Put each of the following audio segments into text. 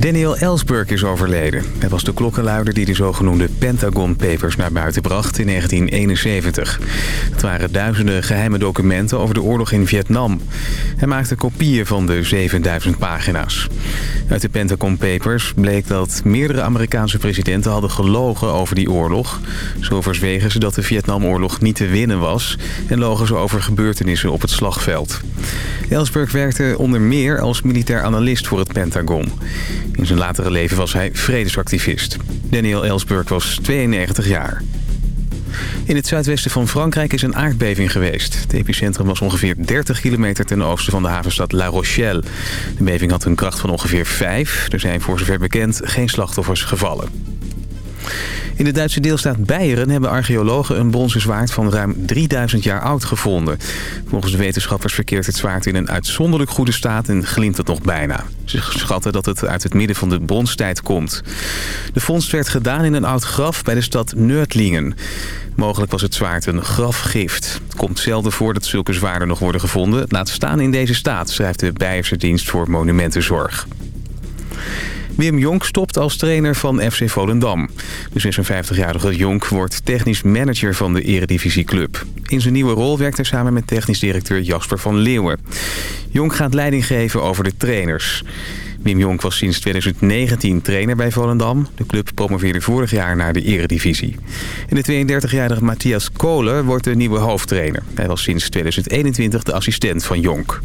Daniel Ellsberg is overleden. Hij was de klokkenluider die de zogenoemde Pentagon Papers naar buiten bracht in 1971. Het waren duizenden geheime documenten over de oorlog in Vietnam. Hij maakte kopieën van de 7000 pagina's. Uit de Pentagon Papers bleek dat meerdere Amerikaanse presidenten hadden gelogen over die oorlog. Zo verzwegen ze dat de Vietnamoorlog niet te winnen was... en logen ze over gebeurtenissen op het slagveld. Ellsberg werkte onder meer als militair analist voor het Pentagon. In zijn latere leven was hij vredesactivist. Daniel Ellsberg was 92 jaar. In het zuidwesten van Frankrijk is een aardbeving geweest. Het epicentrum was ongeveer 30 kilometer ten oosten van de havenstad La Rochelle. De beving had een kracht van ongeveer 5. Er zijn voor zover bekend geen slachtoffers gevallen. In de Duitse deelstaat Beieren hebben archeologen een bronzen zwaard van ruim 3000 jaar oud gevonden. Volgens de wetenschappers verkeert het zwaard in een uitzonderlijk goede staat en glimt het nog bijna. Ze schatten dat het uit het midden van de bronstijd komt. De vondst werd gedaan in een oud graf bij de stad Nördlingen. Mogelijk was het zwaard een grafgift. Het komt zelden voor dat zulke zwaarden nog worden gevonden. Laat staan in deze staat, schrijft de Beierse dienst voor monumentenzorg. Wim Jonk stopt als trainer van FC Volendam. De 56-jarige Jonk wordt technisch manager van de eredivisieclub. In zijn nieuwe rol werkt hij samen met technisch directeur Jasper van Leeuwen. Jonk gaat leiding geven over de trainers. Wim Jonk was sinds 2019 trainer bij Volendam. De club promoveerde vorig jaar naar de eredivisie. En de 32-jarige Matthias Kolen wordt de nieuwe hoofdtrainer. Hij was sinds 2021 de assistent van Jonk.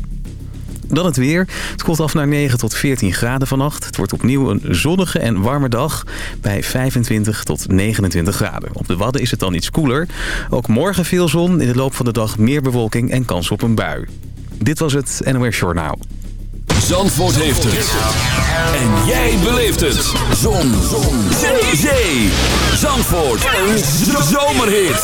Dan het weer. Het koelt af naar 9 tot 14 graden vannacht. Het wordt opnieuw een zonnige en warme dag bij 25 tot 29 graden. Op de Wadden is het dan iets koeler. Ook morgen veel zon. In de loop van de dag meer bewolking en kans op een bui. Dit was het NOS Journaal. Zandvoort heeft het. En jij beleeft het. Zon. zon. Zee. Zee. Zandvoort. Een zomerhit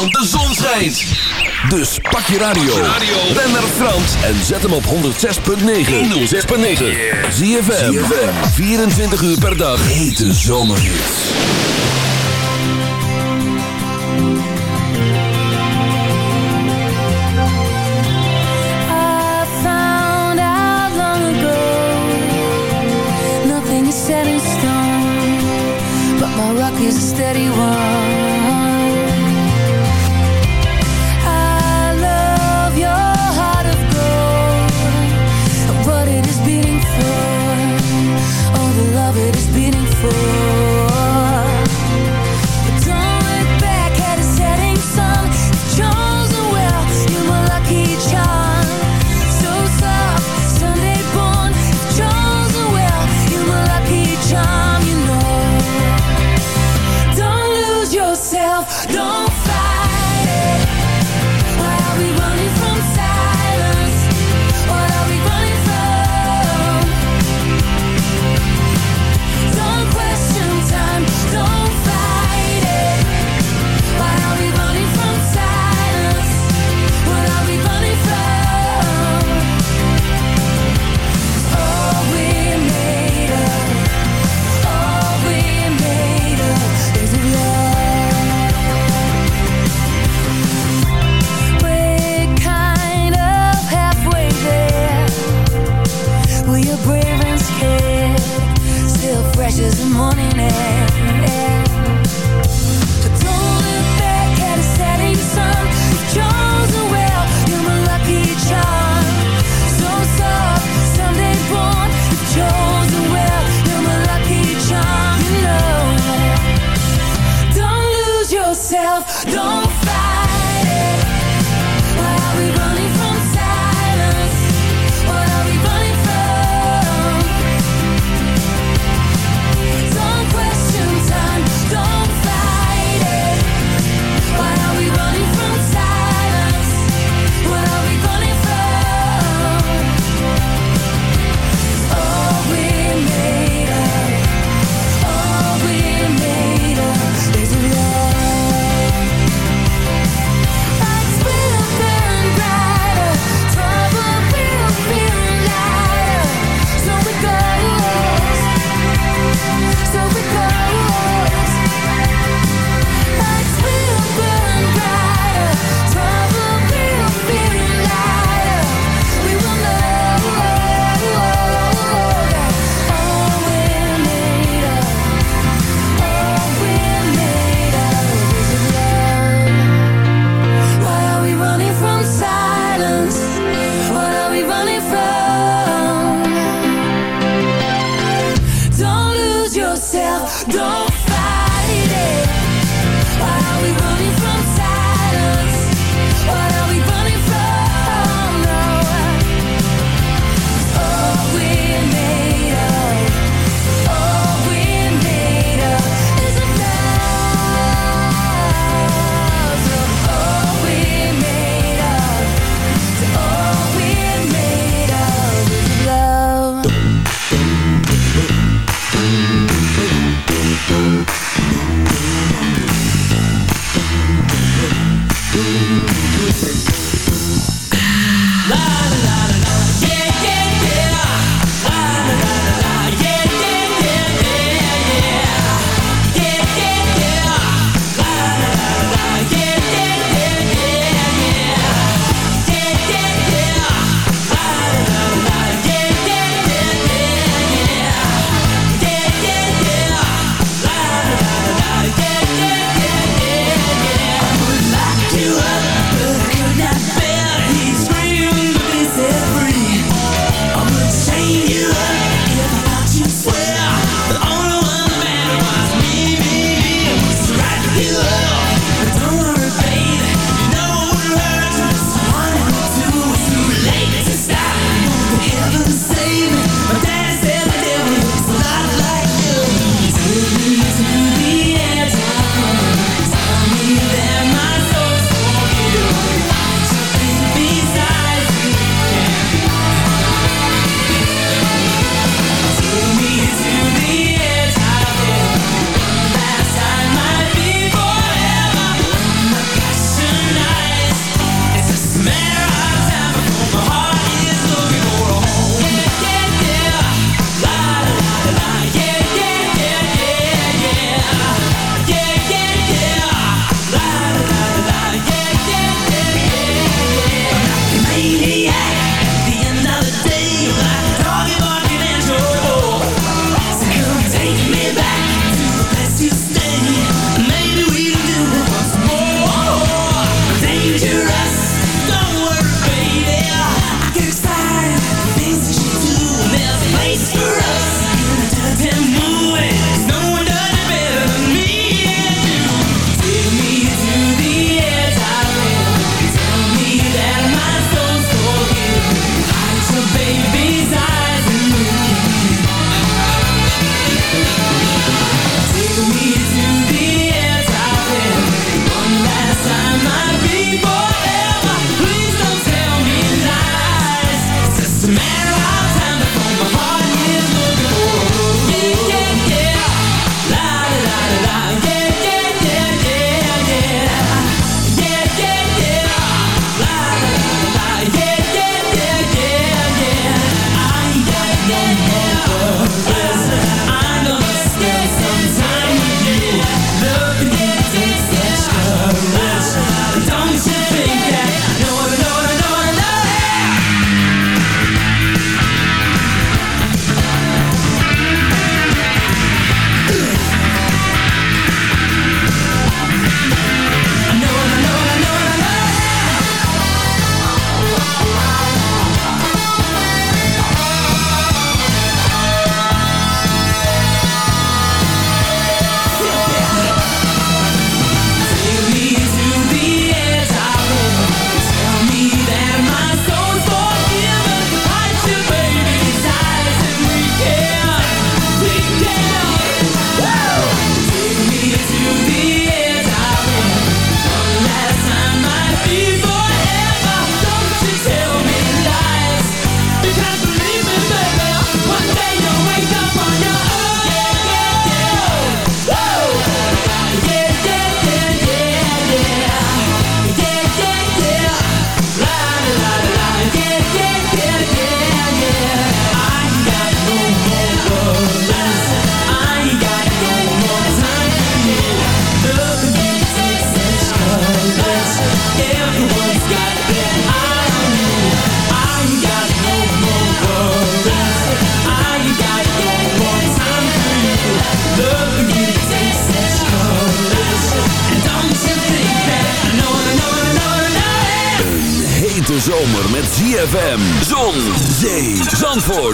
Want de zon schijnt. Dus pak je radio. Ben naar Frans en zet hem op 106.9. 106.9. ZFM. 24 uur per dag. Hete zomerhits. Set in stone But my rock is a steady one it is beating for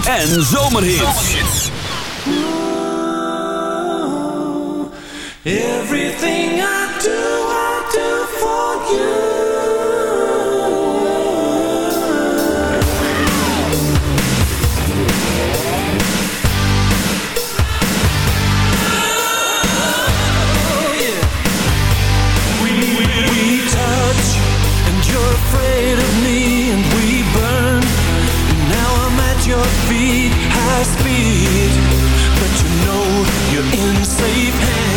en zomerhits. You know you're in safe hands.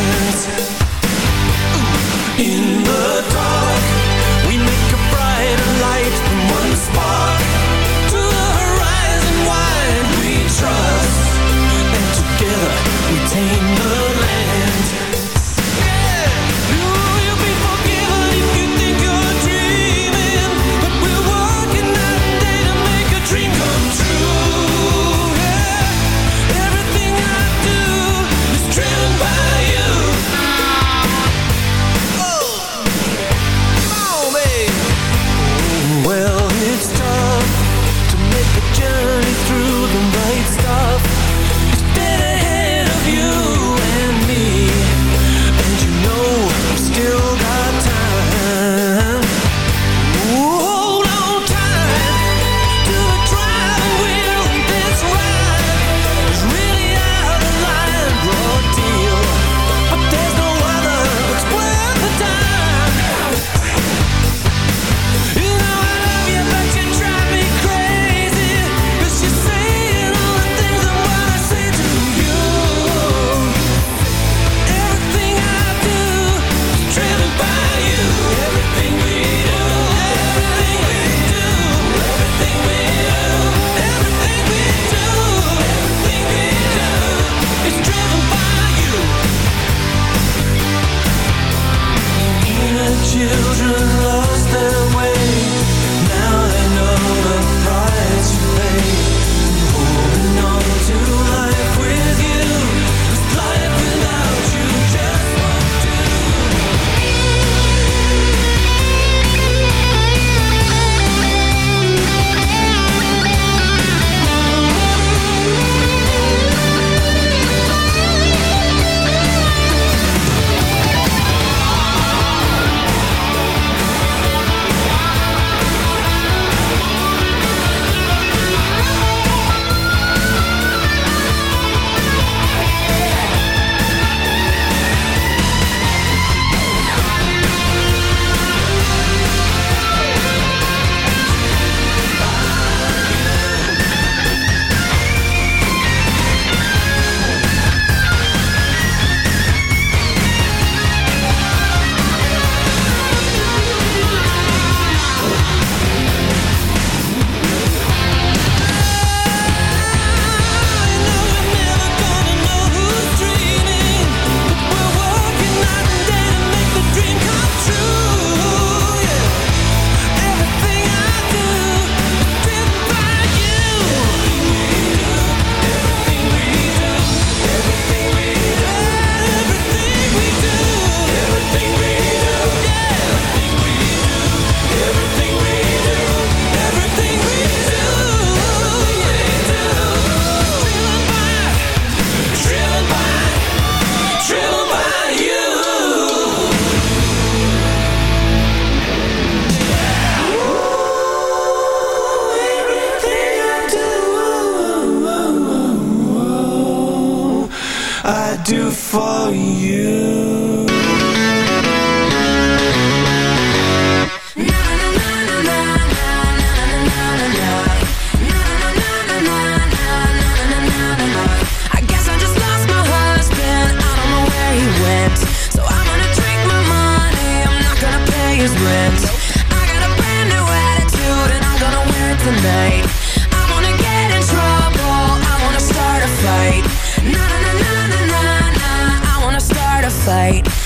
Start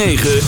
9.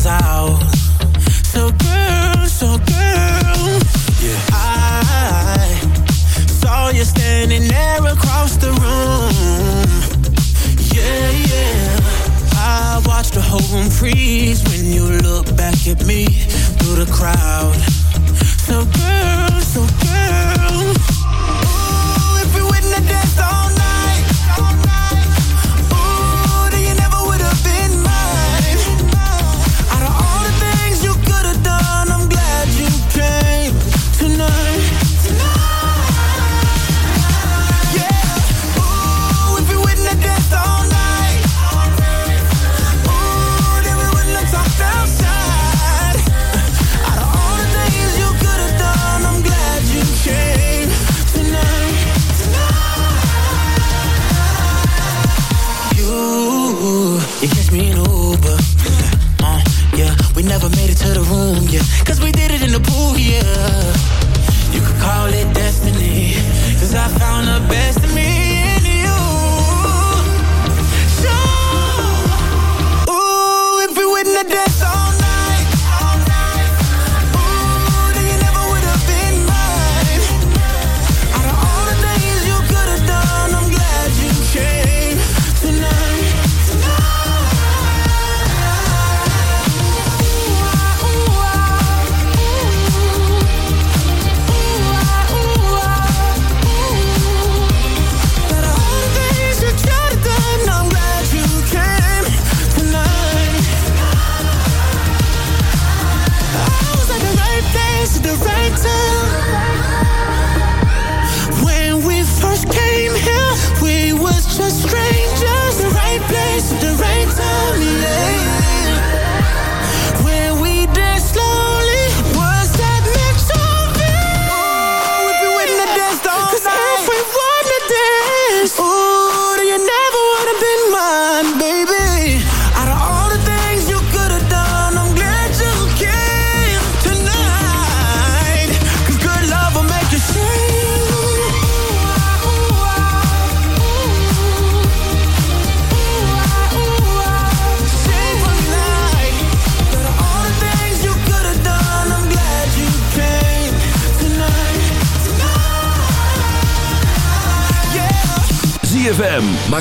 was out. So girl, so girl, yeah. I saw you standing there across the room. Yeah, yeah. I watched the whole room freeze when you look back at me through the crowd.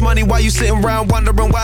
money while you sitting around wondering why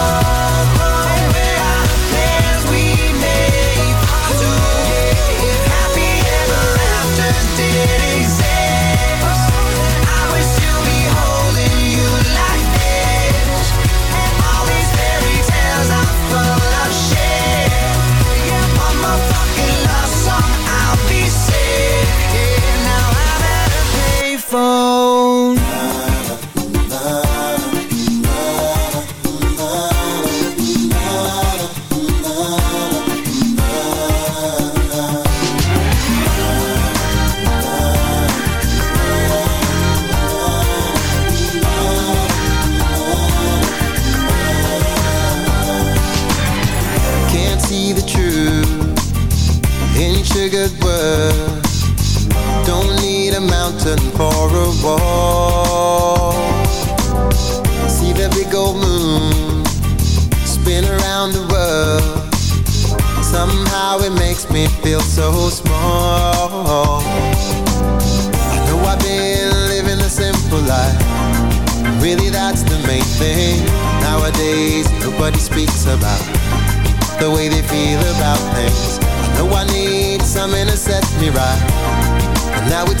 fall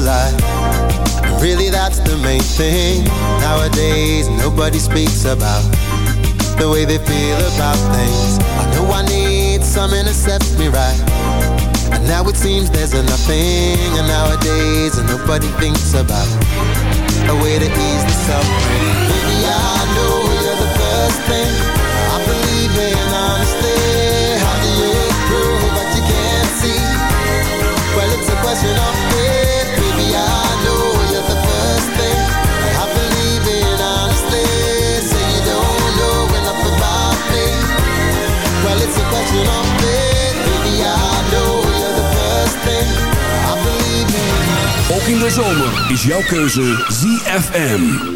simple. Really, that's the main thing. Nowadays, nobody speaks about the way they feel about things. I know I need to set me right. And now it seems there's nothing. And nowadays, nobody thinks about a way to ease the suffering. Maybe I know you're the first thing in. De zomer is jouw keuze ZFM.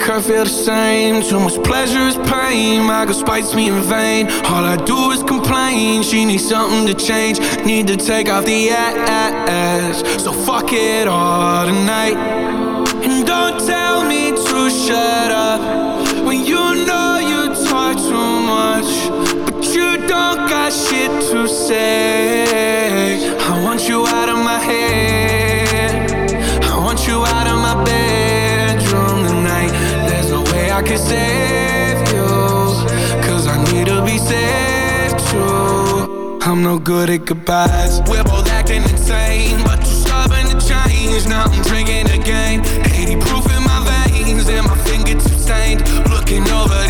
Kurt feel the same. Too much pleasure is pain. My girl spites me in vain. All I do is complain. She needs something to change. Need to take off the ass. So fuck it all tonight. And don't tell me to shut up when you know you talk too much, but you don't got shit to say. I want you out of my head. I want you out of my bedroom tonight. There's no way I can save you. Cause I need to be saved too. I'm no good at goodbyes. We're both acting insane, but too stubborn to change. Now I'm drinking again. Looking over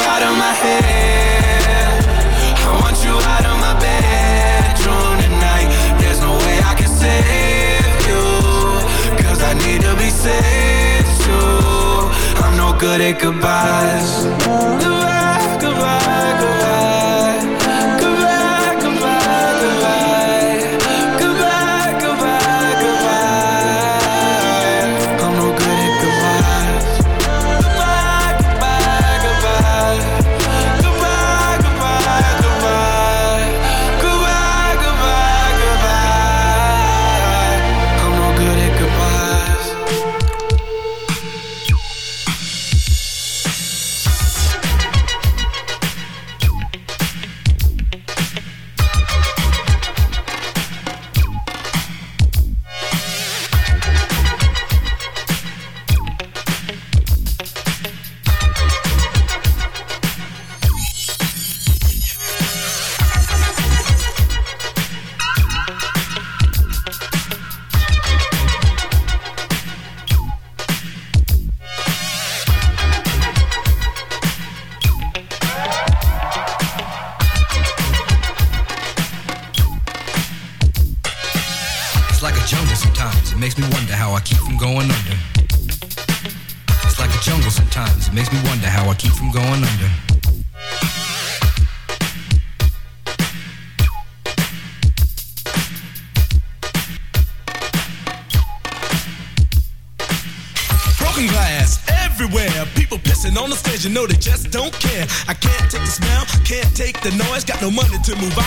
out of my head. I want you out of my bedroom tonight. There's no way I can save you. Cause I need to be saved too. I'm no good at goodbyes.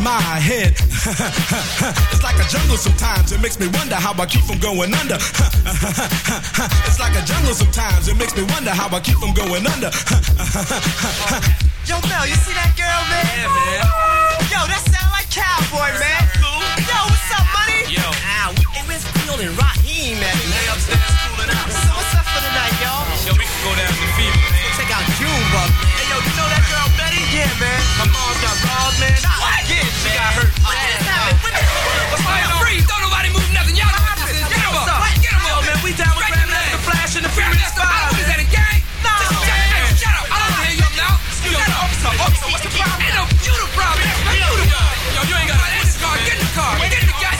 my head. it's like a jungle sometimes. It makes me wonder how I keep from going under. it's like a jungle sometimes. It makes me wonder how I keep from going under. Yo, Mel, you see that girl, man? Yeah, man. Yo, that sound like cowboy, man. cool. Yo, what's up, money? Yo. Ah, we, hey, where's Field and Rahiem at? Lay upstairs cooling out. So what's up for the night, y'all? Yo, we can go down to the fever, man. Check out. Hey, yo, you know that girl Betty? Yeah, man. My mom got robbed, man. What? Yeah, she got hurt. What just happened? What the- What's Hey, going on? freeze! Don't nobody move nothing. Y'all know what this is. Get him up. Get him up. man, we down with your Flash and the Furious Five. What is that, a gang? No. Shut up. I don't hear you now. Yo, officer, officer, what's the problem? Ain't no you the problem. You the problem. Yo, you ain't got Get in the car. Get in the car. Get in the gas.